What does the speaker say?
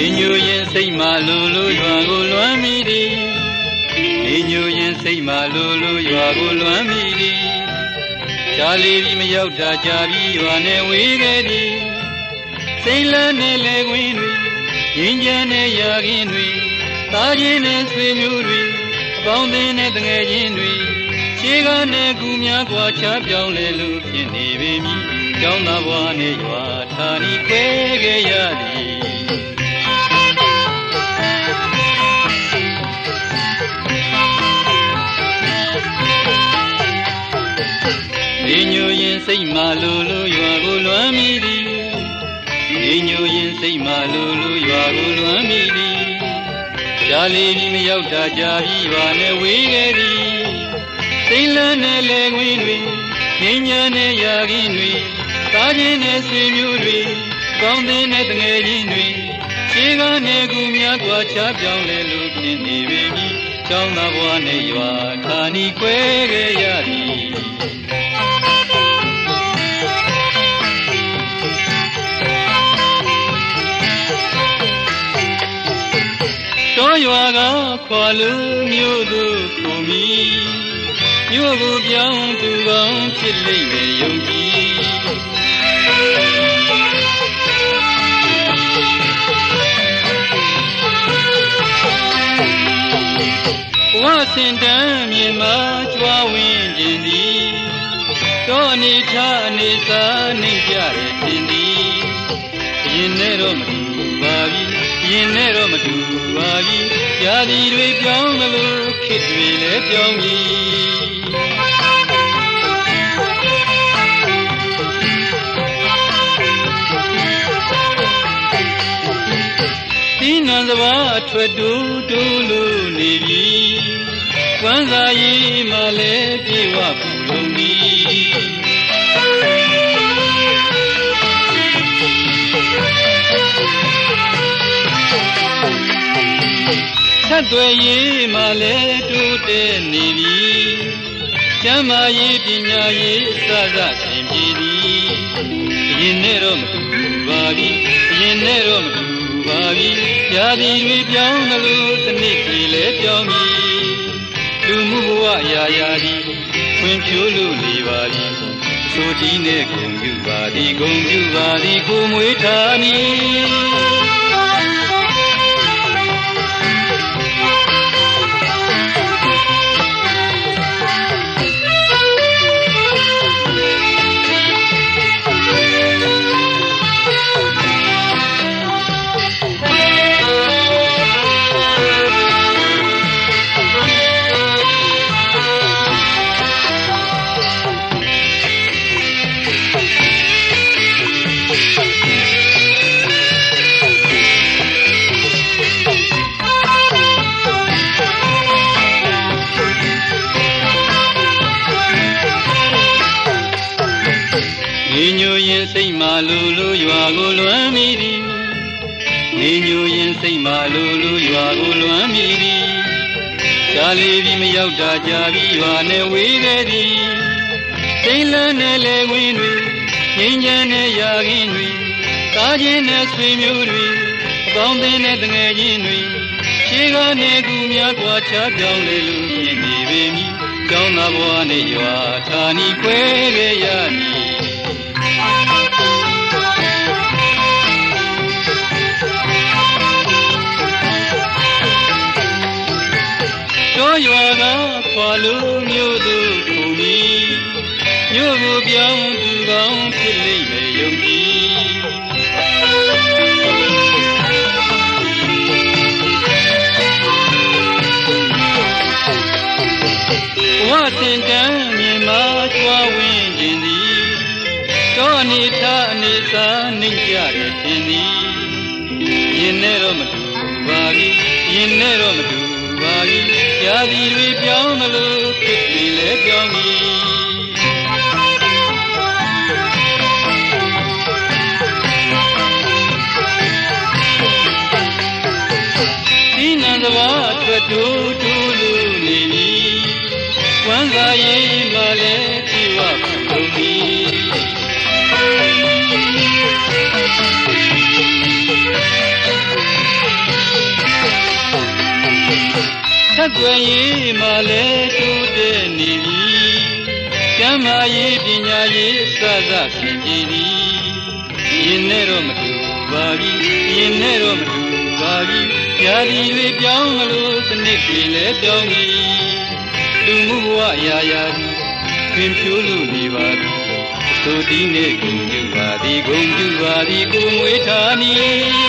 နေညိုရင်စိတ်မှလိုလိုရွာကိုလွမ်းမိသည်နေညိုရင်စိတ်မှလိုလိုရွာကိုလွမ်းမိသည်ရှားလေးပြီးမရောက်တာကြာပြီးရွာနဲ့ဝေးခဲ့သည်စိတ်လန်းနဲ့လေကွင်းတွေရင်းချမ်းနဲ့ရာခင်းတွေသားချင်းနဲ့ဆွေမျိုးတွေအပေါင်းအသင်းနဲ့တငယ်ချင်းတွေခြေကနဲ့ကူများกว่าချပြောင်းလဲလို့ဖြစ်နေပေမည်ကျောင်းသားဘွားနဲ့ရွာဌာနီခွဲခဲ့ရသည် ဒီညိုရင်စိတ်မှလိုလိုရွာကိုလွမ်းမိသည်ဒီညိုရင်စိတ်မှလိုလိုရွာကိုလွမ်းမိသည်ရှားလေးပြီးမရောက်တာကြာပြီးရွာနဲ့ဝေးခဲ့သည်စိတ်လန်းနဲ့လေခွင်းတွေငင်းညာနဲ့ရာခင်းတွေသားချင်းနဲ့ဆွေမျိုးတွေကောင်းတဲ့နဲ့တငယ်ချင်းတွေခြေကနဲ့ကူများกว่าချပြောင်းလဲလို့ဖြစ်နေပေပြီကျောင်းသားဘွားနဲ့ရွာဌာနီခွဲခဲ့ရသည် ရွာကခွာလူမြို့သူခုံမီမြို့ကိုပြောင်းသူကောင်းဖြစ်လိမ့်မယ်ယုံကြည်ဝါစင်တန်းမြေမှာကြွားဝင်ခြင်းသည်တောအနေထအနေသာနေကြတဲ့ခြင်းသည်ရင်နဲ့တော့မတူပါပြီရင်နဲ့တော့မတူ ပါပြီญาတိတွေပြောင်းသလိုခေတ်တွေလည်းပြောင်းပြီဒီနံစဘာအထွတ်တူတူလို့နေပြီဝမ်းသာရေးမှလည်းပြေဝပူလုံးပြီ ဆက်သွယ်ရေးမှလည်းတိုးတက်နေပြီကျမ်းမာရေးပညာရေးအစစသင်ပြီသည်ရင်နဲ့တော့မတူပါပြီရင်နဲ့တော့မတူပါပြီญาတိတွေပြောင်းသလိုတစ်နေ့တည်းလဲပြောင်းပြီလူမှုဘဝရာရာဒီခွင်ဖြိုးလို့နေပါပြီဆိုဒီနဲ့ဂုံပြုပါသည်ဂုံပြုပါသည်ကိုမွေးထားမည် နေညိုရင်စိတ်မှလူလူရွာကိုလွမ်းမိသည်နေညိုရင်စိတ်မှလူလူရွာကိုလွမ်းမိသည်ရှားလေးပြီးမရောက်တာကြာပြီးရွာနဲ့ဝေးခဲ့သည်စိတ်လန်းနဲ့လေခွင်းတွေငင်းချမ်းနဲ့ရာခင်းတွေသားချင်းနဲ့ဆွေမျိုးတွေအပေါင်းအသင်းနဲ့တငယ်ချင်းတွေခြေကနေကူများกว่าချပြောင်းလေလို့ဖြစ်နေပေမည်ကျောင်းသားဘဝနဲ့ရွာဌာနီခွဲခဲ့ရမည် ကခွာလို့မြို့သူခုံမီမြို့ကိုပြောင်းသူကောင်းဖြစ်လိမ့်မယ်ယုံကြည်ဝါစင်တန်းမြေမှာကြွားဝင်ခြင်းသည်တောအနေထအနေသာနှိမ့်ကြတဲ့ခြင်းသည်ရင်နဲ့တော့မတူပါဘူးရင်နဲ့တော့မတူ ပါဘူးญาတိတွေပြောင်းမလို့ဖြစ်ပြီလဲပြောင်းပြီဒီနံစဘာအတွက်တူတူလူနေပြီဝမ်းသာရေးမှလည်းဒီဝဘုံပြီ က်ွယ်ရေးမှလည်းတိုးတက်နေပြီကျမ်းမာရေးပညာရေးအစစဆင်ပြေပြီရင်နဲ့တော့မတူပါဘူးရင်နဲ့တော့မတူပါဘူးญาတိတွေပြောင်းမလို့စနစ်တွေလည်းပြောင်းပြီလူမှုဘဝရာရာသည်တွင်ဖြိုးလို့နေပါသည်သို့ဒီနေ့ဂုံပြုပါသည်ဂုံပြုပါသည်ကိုမွေးထားမည်